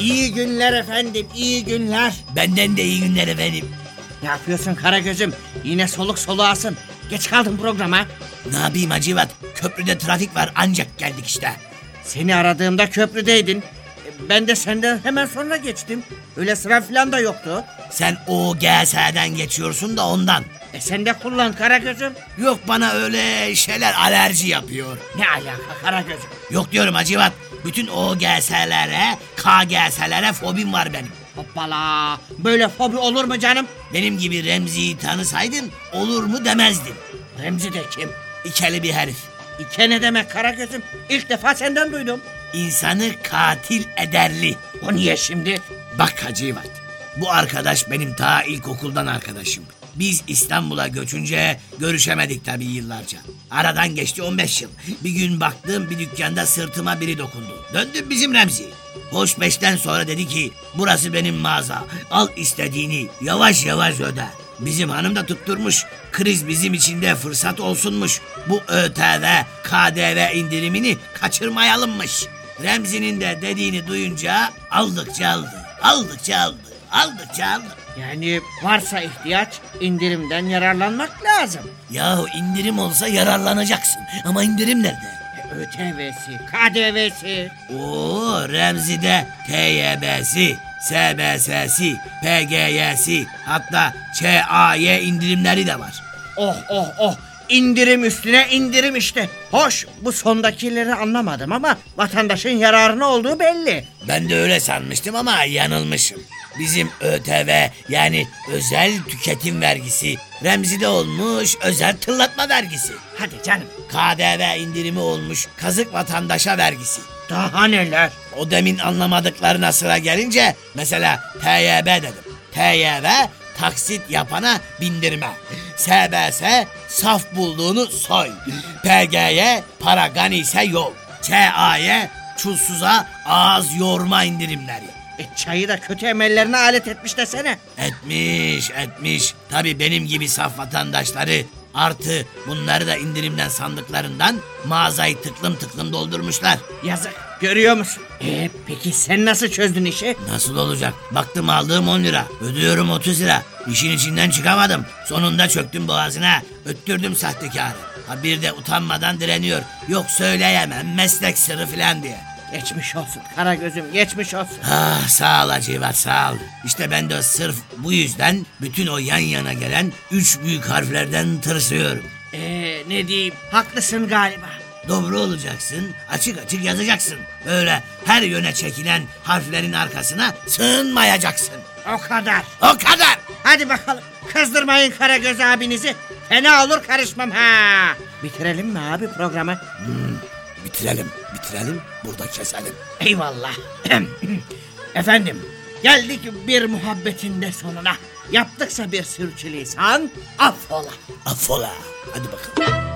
İyi günler efendim iyi günler. Benden de iyi günler efendim. Ne yapıyorsun Karagöz'üm? Yine soluk soluğasın. Geç kaldın programa. Ne yapayım Hacivat? Köprüde trafik var ancak geldik işte. Seni aradığımda köprüdeydin. Ben de senden hemen sonra geçtim. Öyle sıra falan da yoktu. Sen OGS'den geçiyorsun da ondan. E sen de kullan Karagöz'üm. Yok bana öyle şeyler alerji yapıyor. Ne alaka Karagöz'üm? Yok diyorum Hacivat. Bütün OGS'lere, KGS'lere fobim var benim. Hoppala. Böyle fobi olur mu canım? Benim gibi Remzi'yi tanısaydın olur mu demezdin. Remzi de kim? İkeli bir herif. İke ne demek Karagöz'üm? İlk defa senden duydum. İnsanı katil ederli. O niye şimdi? Bak Hacivat. Bu arkadaş benim ta ilkokuldan arkadaşım. Biz İstanbul'a göçünce görüşemedik tabii yıllarca. Aradan geçti 15 yıl. Bir gün baktım bir dükkanda sırtıma biri dokundu. Döndüm bizim Remzi. Hoş beşten sonra dedi ki burası benim mağaza. Al istediğini yavaş yavaş öde. Bizim hanım da tutturmuş. Kriz bizim için de fırsat olsunmuş. Bu ÖTV, KDV indirimini kaçırmayalımmış. Remzi'nin de dediğini duyunca aldıkça aldı. Aldıkça aldı. Aldıkça aldı. Yani varsa ihtiyaç indirimden yararlanmak lazım. Yahu indirim olsa yararlanacaksın. Ama indirim nerede? E, ÖTV'si, KDV'si. Oo Remzi'de TYB'si, SBS'si, PGY'si hatta ÇAY indirimleri de var. Oh oh oh indirim üstüne indirim işte. Hoş bu sondakileri anlamadım ama vatandaşın yararına olduğu belli. Ben de öyle sanmıştım ama yanılmışım. Bizim ÖTV yani özel tüketim vergisi Remzi'de olmuş özel tırlatma vergisi. Hadi canım KDV indirimi olmuş kazık vatandaşa vergisi. daha neler. O demin anlamadıklarına sıra gelince mesela TYB dedim. TYB taksit yapana bindirme. SBS saf bulduğunu soy. PGY para ganiyse yol. ÇAY çulsuza ağız yorma indirimleri. E çayı da kötü emellerine alet etmiş desene. Etmiş etmiş. Tabi benim gibi saf vatandaşları artı bunları da indirimden sandıklarından mağazayı tıklım tıklım doldurmuşlar. Yazık görüyor musun? E peki sen nasıl çözdün işi? Nasıl olacak? Baktım aldığım 10 lira. Ödüyorum 30 lira. İşin içinden çıkamadım. Sonunda çöktüm boğazına. Öttürdüm sahtekarı. Ha bir de utanmadan direniyor. Yok söyleyemem meslek sırrı falan diye. Geçmiş olsun Karagöz'üm geçmiş olsun. Ah sağ ol Hacivat sağ ol. İşte ben de sırf bu yüzden bütün o yan yana gelen üç büyük harflerden tırsıyorum. E ne diyeyim haklısın galiba. Doğru olacaksın, açık açık yazacaksın. Böyle her yöne çekilen harflerin arkasına sığınmayacaksın. O kadar. O kadar. Hadi bakalım kızdırmayın Karagöz abinizi. Fena olur karışmam ha. Bitirelim mi abi programı? Bitirelim, bitirelim, burada keselim. Eyvallah. Efendim, geldik bir muhabbetin de sonuna. Yaptıksa bir sürçülisan affola. Affola. Hadi bakalım.